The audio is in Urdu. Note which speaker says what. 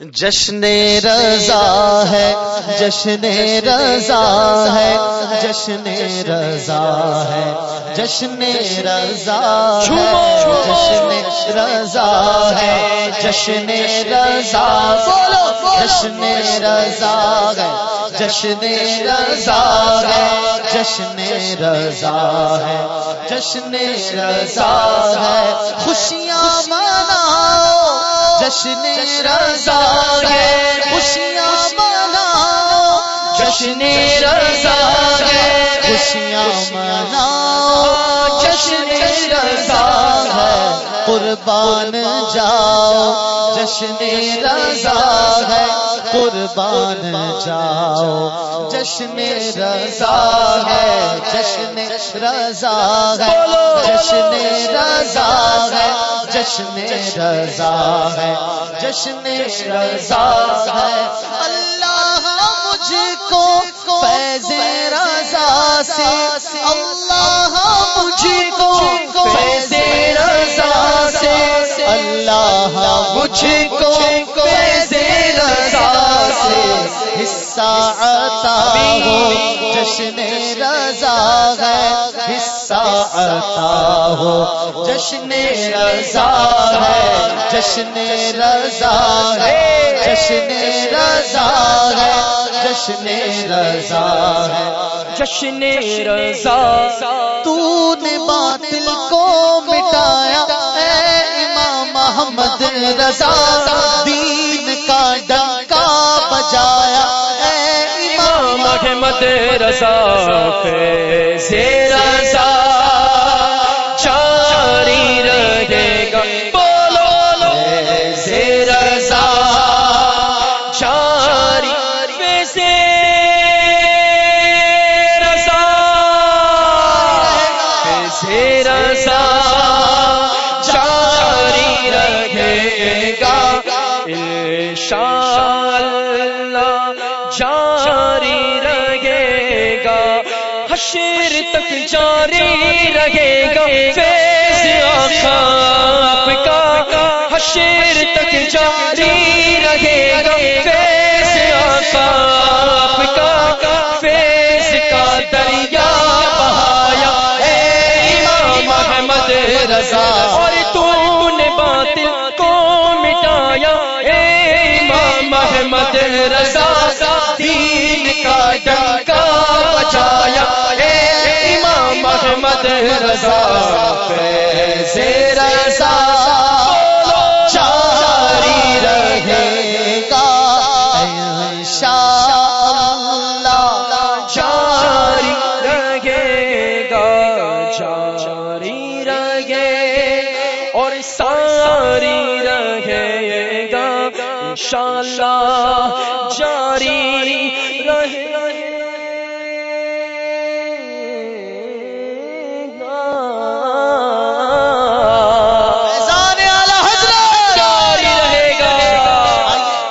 Speaker 1: جشن رضا ہے جشن رضا ہے جشن رضا ہے جشن رضا جشن رضا ہے جشن رضا جشن رضا ہے جشن رضا ہے جشن رضا ہے جشن رضا ہے خوشیاں جشن رضا ہے خوشیاں مناؤ۔ جشن رضا ہے خوشیاں مناؤ۔ جشن رضا ہے قربان جاؤ۔ جشن رضا ہے قربان جاؤ۔ جشن رضا ہے، جشن رضا ہے۔ جشن رضا ہے، جشن رضا ہے۔ جشن رضا ہے۔ اللہ مجھ کو فیض رضا سے۔ اللہ مجھ کو فیض رضا سے۔ اللہ مجھ کو حصہ عطا ہو، جشن رضا ہے، حصہ عطا ہو، جشن رضا ہے، جشن رضا ہے، جشن رضا ہے، جشن رضا ہے،
Speaker 2: جشن رضا۔
Speaker 1: تو نے باطل کو مٹایا، اے امام محمد رضا، دین کا ڈنکا
Speaker 2: رضا فیض رضا چاری رہے گا۔ بولو فیض رضا جاری۔ فیض رضا فیض رضا حشر تک جاری رہے گا، فیض آقا آپ کا حشر تک جاری رہے گا، فیض آقا آپ کا، فیض کا دریا بہایا۔ اے امام محمد رضا، اور تو نے باطل کو مٹایا۔ اے امام محمد رضا، دین کا ڈنکا بچایا رضا فیض رضا؟
Speaker 1: جاری رہے گا۔
Speaker 2: جاری رہے گا۔ جاری رہے اور ساری رہے گا۔ انشاءاللہ جاری رہے